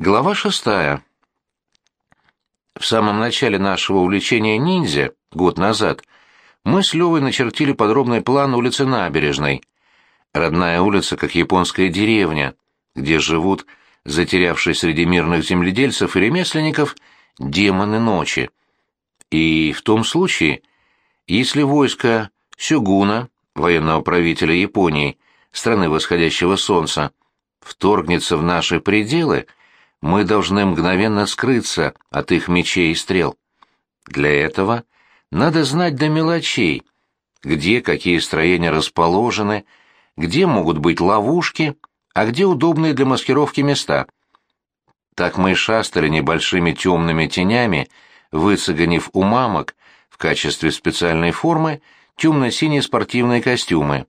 Глава шестая. В самом начале нашего увлечения ниндзя, год назад, мы с Левой начертили подробный план улицы Набережной. Родная улица, как японская деревня, где живут, затерявшись среди мирных земледельцев и ремесленников, демоны ночи. И в том случае, если войско Сюгуна, военного правителя Японии, страны восходящего солнца, вторгнется в наши пределы — мы должны мгновенно скрыться от их мечей и стрел. Для этого надо знать до мелочей, где какие строения расположены, где могут быть ловушки, а где удобные для маскировки места. Так мы шастали небольшими темными тенями, выцеганив у мамок в качестве специальной формы темно-синие спортивные костюмы.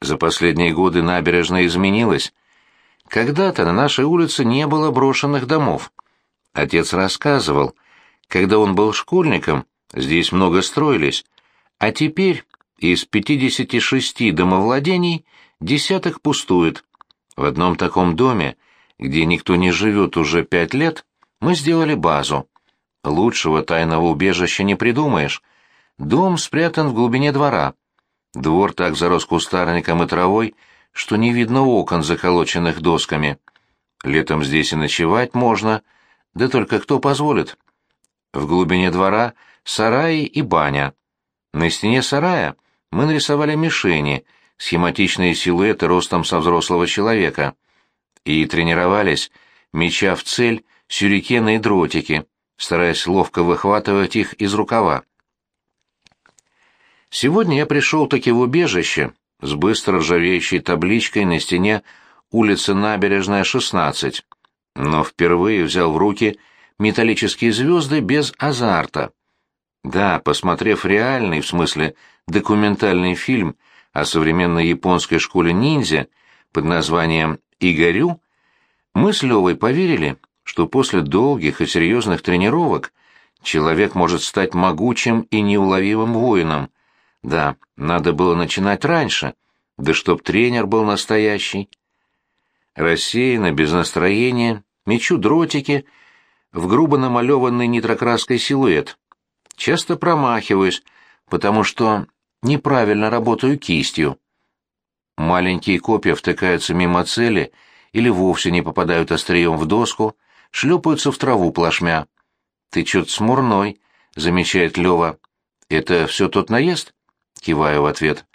За последние годы набережная изменилась, когда-то на нашей улице не было брошенных домов. Отец рассказывал, когда он был школьником, здесь много строились, а теперь из 56 домовладений десяток пустует. В одном таком доме, где никто не живет уже пять лет, мы сделали базу. Лучшего тайного убежища не придумаешь. Дом спрятан в глубине двора. Двор так зарос кустарником и травой, что не видно окон, заколоченных досками. Летом здесь и ночевать можно, да только кто позволит? В глубине двора сараи и баня. На стене сарая мы нарисовали мишени, схематичные силуэты ростом со взрослого человека, и тренировались, меча в цель сюрикены и дротики, стараясь ловко выхватывать их из рукава. Сегодня я пришел таки в убежище, с быстро ржавеющей табличкой на стене улицы Набережная, 16, но впервые взял в руки металлические звезды без азарта. Да, посмотрев реальный, в смысле документальный фильм о современной японской школе ниндзя под названием «Игорю», мы с Левой поверили, что после долгих и серьезных тренировок человек может стать могучим и неуловимым воином, да, надо было начинать раньше, да чтоб тренер был настоящий. Рассеянно, без настроения, мечу дротики в грубо намалеванный нитрокраской силуэт. Часто промахиваюсь, потому что неправильно работаю кистью. Маленькие копья втыкаются мимо цели или вовсе не попадают острием в доску, шлепаются в траву плашмя. «Ты чё-то смурной», — замечает Лёва. «Это все тот наезд?» Киваю в ответ.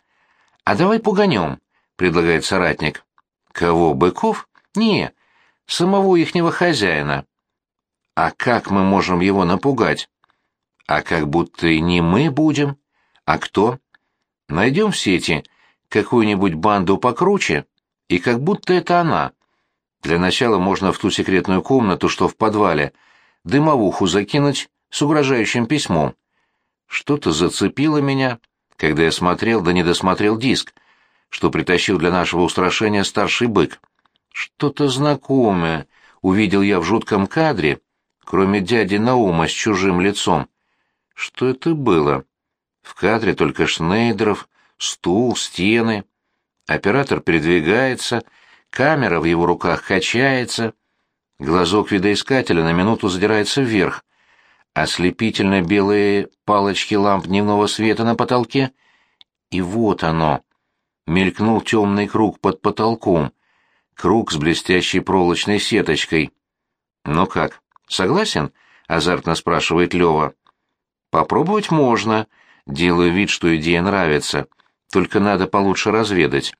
«А давай пуганем», — предлагает соратник. «Кого, быков?» «Не, самого ихнего хозяина». «А как мы можем его напугать?» «А как будто и не мы будем. А кто?» «Найдем в сети какую-нибудь банду покруче, и как будто это она. Для начала можно в ту секретную комнату, что в подвале, дымовуху закинуть с угрожающим письмом. Что-то зацепило меня, когда я смотрел да не досмотрел диск, что притащил для нашего устрашения старший бык. Что-то знакомое увидел я в жутком кадре, кроме дяди Наума с чужим лицом. Что это было? В кадре только Шнейдеров, стул, стены. Оператор передвигается, камера в его руках качается, глазок видоискателя на минуту задирается вверх, ослепительно белые палочки ламп дневного света на потолке. И вот оно. Мелькнул темный круг под потолком. Круг с блестящей проволочной сеточкой. «Ну как, согласен?» — азартно спрашивает Лева. «Попробовать можно. Делаю вид, что идея нравится. Только надо получше разведать».